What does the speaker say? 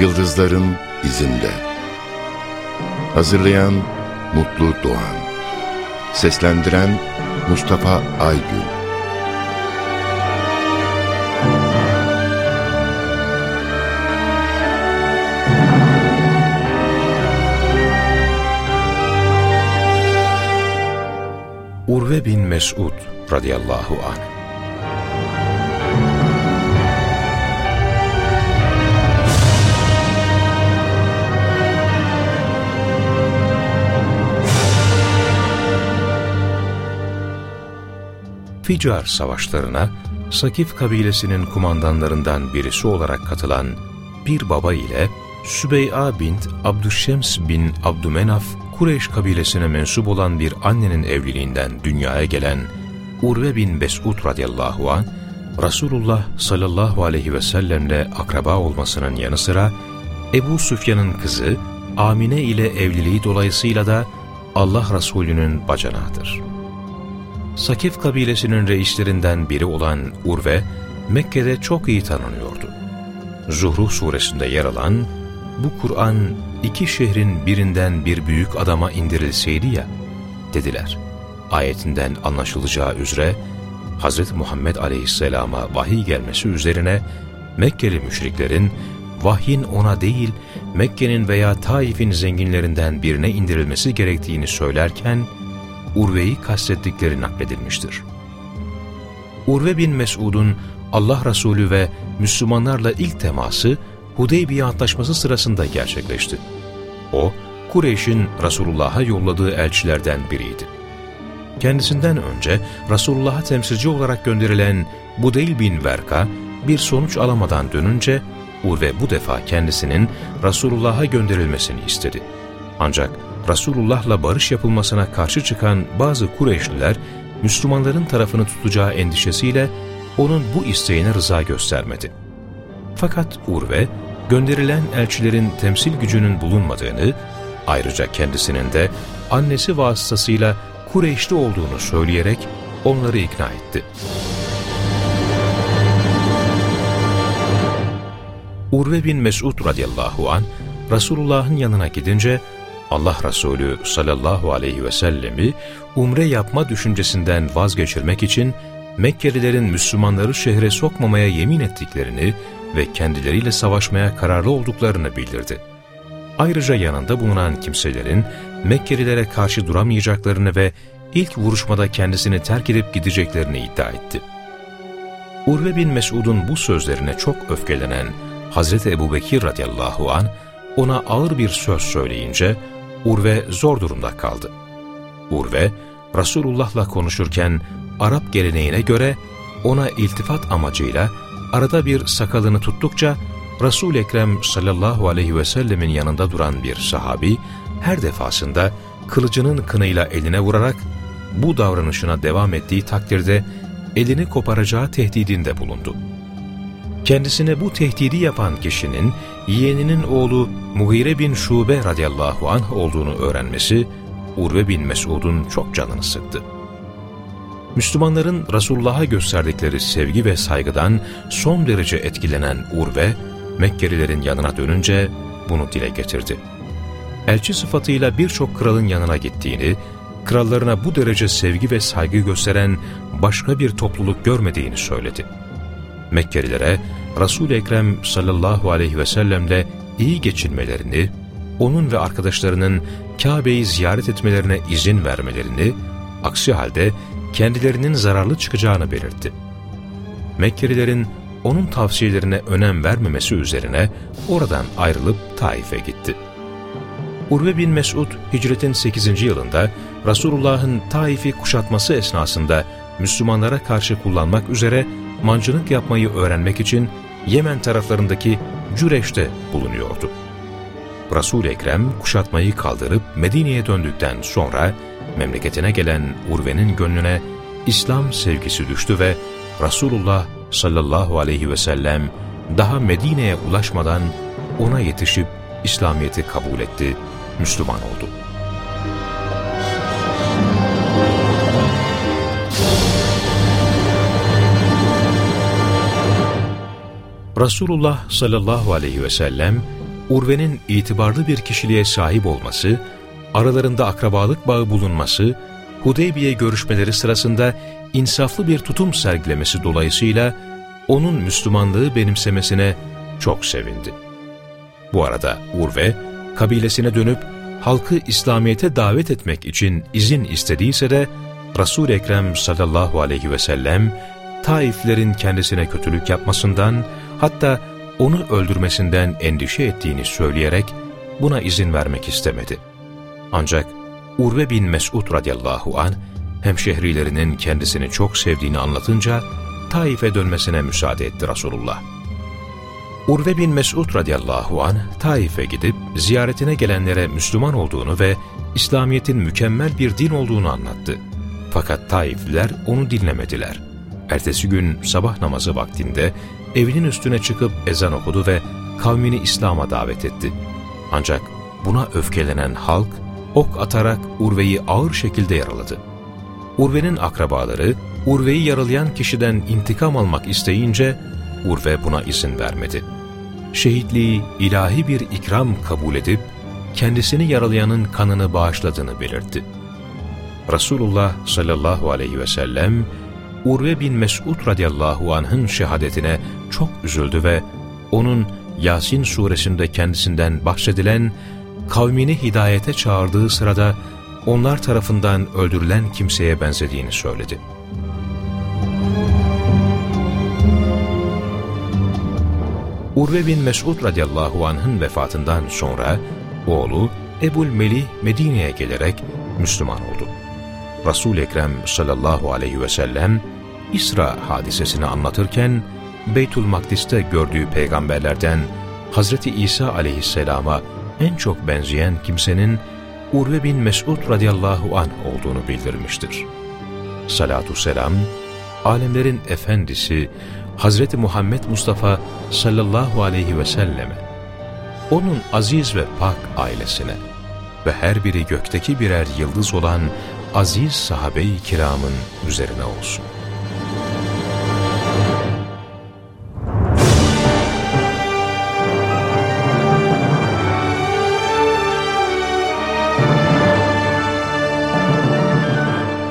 Yıldızların izinde. Hazırlayan Mutlu Doğan. Seslendiren Mustafa Aygün. Urve bin Mesud radıyallahu anh Ficar savaşlarına Sakif kabilesinin kumandanlarından birisi olarak katılan bir baba ile Sübey'a bint Abdüşşems bin Abdümenaf Kureyş kabilesine mensup olan bir annenin evliliğinden dünyaya gelen Urve bin Mesud radıyallahu an Resulullah sallallahu aleyhi ve sellemle akraba olmasının yanı sıra Ebu Süfyan'ın kızı Amine ile evliliği dolayısıyla da Allah Resulü'nün bacanağıdır. Sakif kabilesinin reislerinden biri olan Urve, Mekke'de çok iyi tanınıyordu. Zuhruh suresinde yer alan, bu Kur'an iki şehrin birinden bir büyük adama indirilseydi ya, dediler. Ayetinden anlaşılacağı üzere, Hz. Muhammed aleyhisselama vahiy gelmesi üzerine, Mekkeli müşriklerin, vahyin ona değil, Mekke'nin veya Taif'in zenginlerinden birine indirilmesi gerektiğini söylerken, Urve'yi kastettikleri nakledilmiştir. Urve bin Mesud'un Allah Resulü ve Müslümanlarla ilk teması Hudeybiye Antlaşması sırasında gerçekleşti. O, Kureyş'in Resulullah'a yolladığı elçilerden biriydi. Kendisinden önce Resulullah'a temsilci olarak gönderilen Budeyl bin Verka bir sonuç alamadan dönünce Urve bu defa kendisinin Resulullah'a gönderilmesini istedi. Ancak Resulullah'la barış yapılmasına karşı çıkan bazı Kureyşliler, Müslümanların tarafını tutacağı endişesiyle onun bu isteğine rıza göstermedi. Fakat Urve, gönderilen elçilerin temsil gücünün bulunmadığını, ayrıca kendisinin de annesi vasıtasıyla Kureyşli olduğunu söyleyerek onları ikna etti. Urve bin Mesud radıyallahu an Resulullah'ın yanına gidince Allah Resulü sallallahu aleyhi ve sellemi umre yapma düşüncesinden vazgeçirmek için Mekkelilerin Müslümanları şehre sokmamaya yemin ettiklerini ve kendileriyle savaşmaya kararlı olduklarını bildirdi. Ayrıca yanında bulunan kimselerin Mekkelilere karşı duramayacaklarını ve ilk vuruşmada kendisini terk edip gideceklerini iddia etti. Urve bin Mesud'un bu sözlerine çok öfkelenen Hazreti Ebubekir radıyallahu an ona ağır bir söz söyleyince Urve zor durumda kaldı. Urve, Resulullah'la konuşurken Arap geleneğine göre ona iltifat amacıyla arada bir sakalını tuttukça resul Ekrem sallallahu aleyhi ve sellemin yanında duran bir sahabi her defasında kılıcının kınıyla eline vurarak bu davranışına devam ettiği takdirde elini koparacağı tehdidinde bulundu. Kendisine bu tehdidi yapan kişinin yeğeninin oğlu Muhire bin Şube radıyallahu anh olduğunu öğrenmesi Urve bin Mesud'un çok canını sıktı. Müslümanların Resulullah'a gösterdikleri sevgi ve saygıdan son derece etkilenen Urve, Mekkelilerin yanına dönünce bunu dile getirdi. Elçi sıfatıyla birçok kralın yanına gittiğini, krallarına bu derece sevgi ve saygı gösteren başka bir topluluk görmediğini söyledi. Mekkelilere Resul-i Ekrem sallallahu aleyhi ve sellemle iyi geçinmelerini, onun ve arkadaşlarının Kabe'yi ziyaret etmelerine izin vermelerini, aksi halde kendilerinin zararlı çıkacağını belirtti. Mekkelilerin onun tavsiyelerine önem vermemesi üzerine oradan ayrılıp Taif'e gitti. Urve bin Mesud hicretin 8. yılında Resulullah'ın Taif'i kuşatması esnasında Müslümanlara karşı kullanmak üzere mancınık yapmayı öğrenmek için Yemen taraflarındaki Cüreş'te bulunuyordu. resul Ekrem kuşatmayı kaldırıp Medine'ye döndükten sonra memleketine gelen Urve'nin gönlüne İslam sevgisi düştü ve Resulullah sallallahu aleyhi ve sellem daha Medine'ye ulaşmadan ona yetişip İslamiyet'i kabul etti, Müslüman oldu. Resulullah sallallahu aleyhi ve sellem Urve'nin itibarlı bir kişiliğe sahip olması, aralarında akrabalık bağı bulunması, Hudeybiye görüşmeleri sırasında insaflı bir tutum sergilemesi dolayısıyla onun Müslümanlığı benimsemesine çok sevindi. Bu arada Urve, kabilesine dönüp halkı İslamiyet'e davet etmek için izin istediyse de Resul-i Ekrem sallallahu aleyhi ve sellem Taiflerin kendisine kötülük yapmasından hatta onu öldürmesinden endişe ettiğini söyleyerek buna izin vermek istemedi. Ancak Urve bin Mesud radıyallahu an hemşehrilerinin kendisini çok sevdiğini anlatınca Taif'e dönmesine müsaade etti Resulullah. Urve bin Mesud radıyallahu an Taif'e gidip ziyaretine gelenlere Müslüman olduğunu ve İslamiyet'in mükemmel bir din olduğunu anlattı. Fakat Taifliler onu dinlemediler. Ertesi gün sabah namazı vaktinde evinin üstüne çıkıp ezan okudu ve kavmini İslam'a davet etti. Ancak buna öfkelenen halk ok atarak Urve'yi ağır şekilde yaraladı. Urve'nin akrabaları Urve'yi yaralayan kişiden intikam almak isteyince Urve buna izin vermedi. Şehitliği ilahi bir ikram kabul edip kendisini yaralayanın kanını bağışladığını belirtti. Resulullah sallallahu aleyhi ve sellem Urve bin Mesud radıyallahu anh'ın şehadetine çok üzüldü ve onun Yasin suresinde kendisinden bahsedilen kavmini hidayete çağırdığı sırada onlar tarafından öldürülen kimseye benzediğini söyledi. Urve bin Mesud radıyallahu anh'ın vefatından sonra oğlu Ebul Melih Medine'ye gelerek Müslüman oldu. Resul-i Ekrem sallallahu aleyhi ve sellem İsra hadisesini anlatırken Beytül Makdis'te gördüğü peygamberlerden Hazreti İsa aleyhisselama en çok benzeyen kimsenin Urve bin Mesud radıyallahu anh olduğunu bildirmiştir. Salatu selam, alemlerin efendisi Hazreti Muhammed Mustafa sallallahu aleyhi ve selleme, onun aziz ve pak ailesine ve her biri gökteki birer yıldız olan aziz sahabe-i kiramın üzerine olsun.